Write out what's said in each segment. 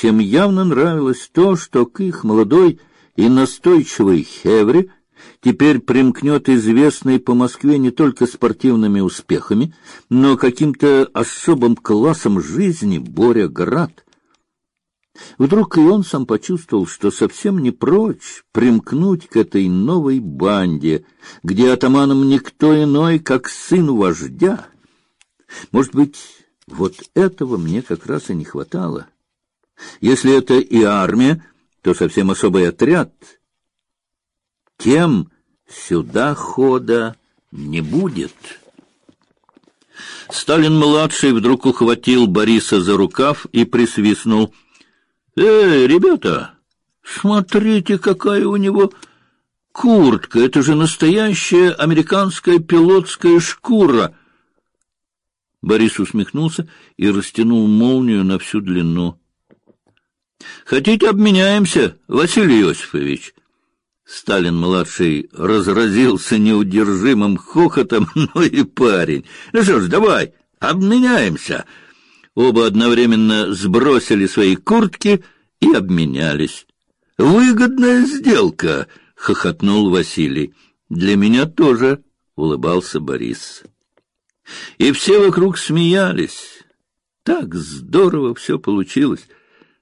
Всем явно нравилось то, что к их молодой и настойчивой хевре теперь примкнет известный по Москве не только спортивными успехами, но каким-то особым классом жизни Боря Град. Вдруг и он сам почувствовал, что совсем не прочь примкнуть к этой новой банде, где атаманом никто иной, как сын вождя. Может быть, вот этого мне как раз и не хватало. Если это и армия, то совсем особый отряд. Тем сюда хода не будет. Сталин-младший вдруг ухватил Бориса за рукав и присвистнул. «Эй, ребята, смотрите, какая у него куртка! Это же настоящая американская пилотская шкура!» Борис усмехнулся и растянул молнию на всю длину. Хотите, обменяемся, Василий Иосифович? Сталин-младший разразился неудержимым хохотом, ну и парень. Ну что ж, давай, обменяемся. Оба одновременно сбросили свои куртки и обменялись. Выгодная сделка, хохотнул Василий. Для меня тоже, улыбался Борис. И все вокруг смеялись. Так здорово все получилось.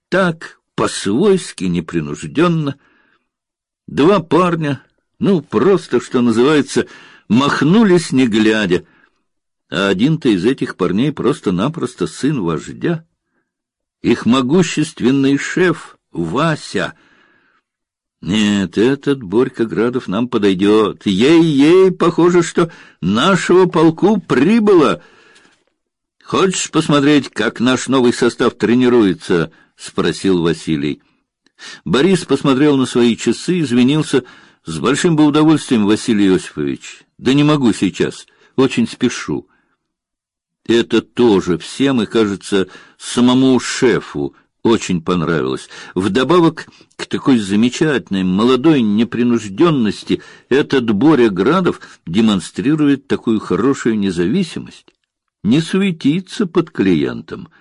Так по-свойски непринужденно. Два парня, ну, просто, что называется, махнулись не глядя. А один-то из этих парней просто-напросто сын вождя. Их могущественный шеф Вася. Нет, этот Борька Градов нам подойдет. Ей-ей, похоже, что нашего полку прибыло. Хочешь посмотреть, как наш новый состав тренируется? — спросил Василий. Борис посмотрел на свои часы, извинился. — С большим бы удовольствием, Василий Иосифович. Да не могу сейчас. Очень спешу. Это тоже всем и, кажется, самому шефу очень понравилось. Вдобавок к такой замечательной молодой непринужденности этот Боря Градов демонстрирует такую хорошую независимость. Не суетится под клиентом —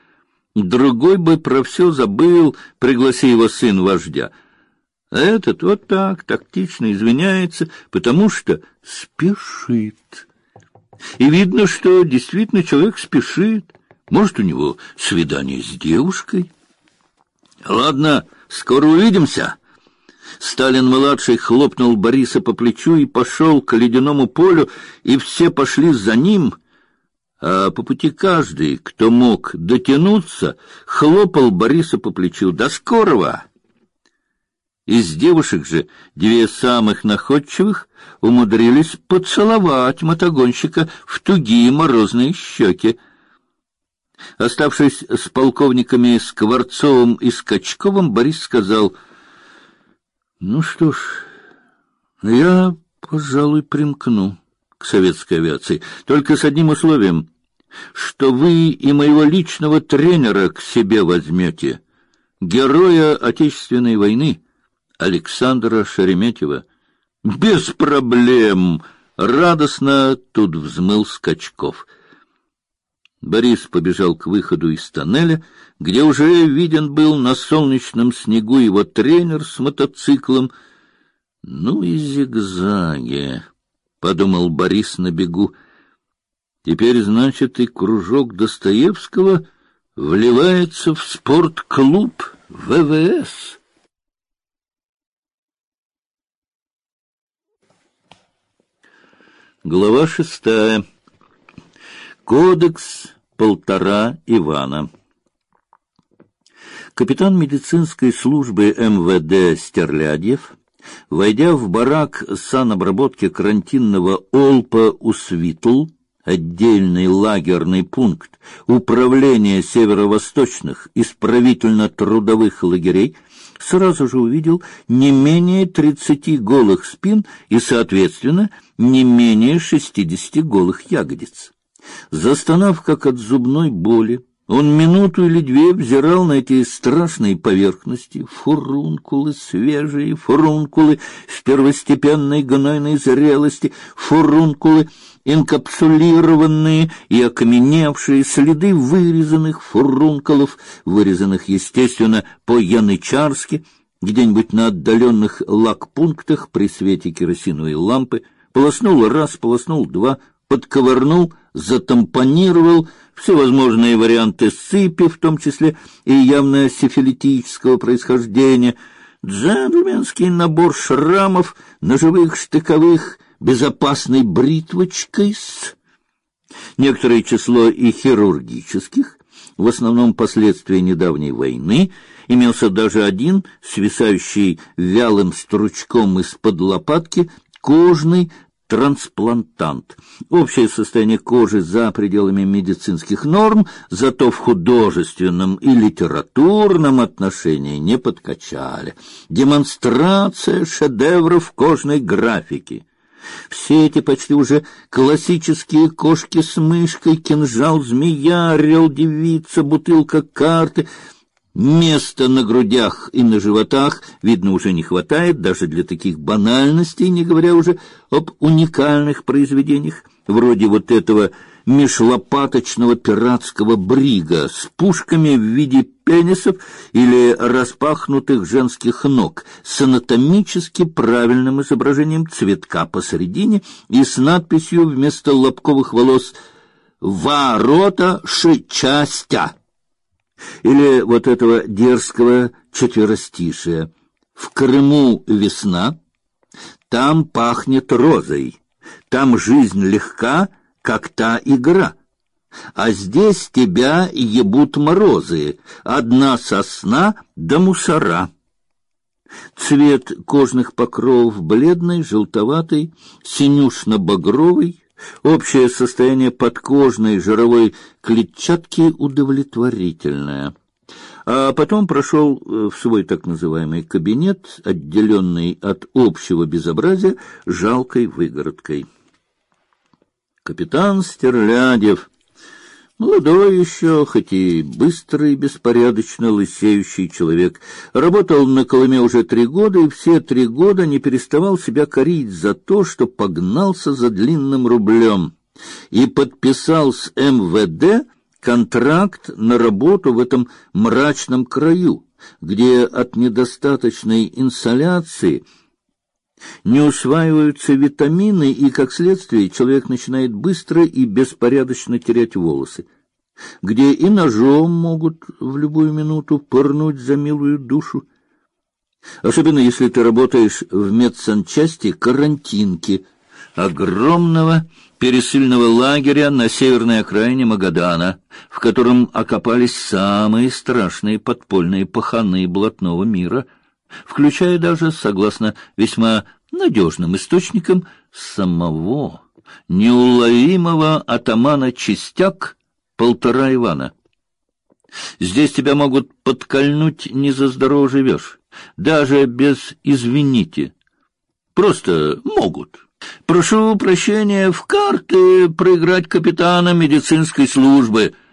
Другой бы про все забыл, пригласи его сын вождя. А этот вот так, тактично извиняется, потому что спешит. И видно, что действительно человек спешит. Может, у него свидание с девушкой? Ладно, скоро увидимся. Сталин-младший хлопнул Бориса по плечу и пошел к ледяному полю, и все пошли за ним — а по пути каждый, кто мог дотянуться, хлопал Бориса по плечу. «До скорого!» Из девушек же две самых находчивых умудрились поцеловать мотогонщика в тугие морозные щеки. Оставшись с полковниками Скворцовым и Скачковым, Борис сказал, «Ну что ж, я, пожалуй, примкну» к советской авиации, только с одним условием, что вы и моего личного тренера к себе возьмете, героя Отечественной войны Александра Шереметьева. Без проблем, радостно тут взмыл Скачков. Борис побежал к выходу из тоннеля, где уже виден был на солнечном снегу его тренер с мотоциклом. Ну и зигзаги. — подумал Борис на бегу. Теперь, значит, и кружок Достоевского вливается в спортклуб ВВС. Глава шестая. Кодекс полтора Ивана. Капитан медицинской службы МВД Стерлядьев Войдя в барак санобработки карантинного Олпа Усвитл, отдельный лагерный пункт управления северо-восточных исправительно-трудовых лагерей, сразу же увидел не менее тридцати голых спин и, соответственно, не менее шестидесяти голых ягодиц. Застонав, как от зубной боли, Он минуту или две взирал на эти страшные поверхности, фурункулы свежие, фурункулы в первостепенной гнойной зрелости, фурункулы инкапсулированные и окаменевшие, следы вырезанных фурункулов, вырезанных, естественно, по-янычарски, где-нибудь на отдаленных лагпунктах при свете керосиновой лампы, полоснул раз, полоснул два, подковырнул, затампонировал всевозможные варианты сыпи, в том числе и явно сифилитического происхождения, джентльменский набор шрамов, ножевых, штыковых, безопасной бритвочкой с... Некоторое число и хирургических, в основном последствия недавней войны, имелся даже один, свисающий вялым стручком из-под лопатки, кожный трансплантант. Общее состояние кожи за пределами медицинских норм, зато в художественном и литературном отношении не подкачали. Демонстрация шедевров кожной графики. Все эти почти уже классические кошки с мышкой, кинжал, змея, орел, девица, бутылка карты — Места на грудях и на животах, видно, уже не хватает даже для таких банальностей, не говоря уже об уникальных произведениях, вроде вот этого межлопаточного пиратского брига с пушками в виде пенисов или распахнутых женских ног, с анатомически правильным изображением цветка посередине и с надписью вместо лобковых волос «Ворота шичастя». Или вот этого дерзкого четверостишия. В Крыму весна, там пахнет розой, там жизнь легка, как та игра. А здесь тебя ебут морозы, одна сосна да мусора. Цвет кожных покровов бледный, желтоватый, синюшно-багровый, Общее состояние подкожной жировой клетчатки удовлетворительное. А потом прошел э, в свой так называемый кабинет, отделенный от общего безобразия жалкой выгородкой. Капитан Стерлядев Молодой еще, хоть и быстрый, беспорядочно лысеющий человек, работал на Колыме уже три года, и все три года не переставал себя корить за то, что погнался за длинным рублем и подписал с МВД контракт на работу в этом мрачном краю, где от недостаточной инсоляции не усваиваются витамины, и, как следствие, человек начинает быстро и беспорядочно терять волосы, где и ножом могут в любую минуту пырнуть за милую душу. Особенно если ты работаешь в медсанчасти карантинки огромного пересыльного лагеря на северной окраине Магадана, в котором окопались самые страшные подпольные паханы блатного мира — включая даже, согласно весьма надежным источникам, самого неуловимого атамана Чистяк полтора Ивана. Здесь тебя могут подкольнуть не за здорово живешь, даже без «извините». Просто могут. Прошу прощения, в карты проиграть капитана медицинской службы —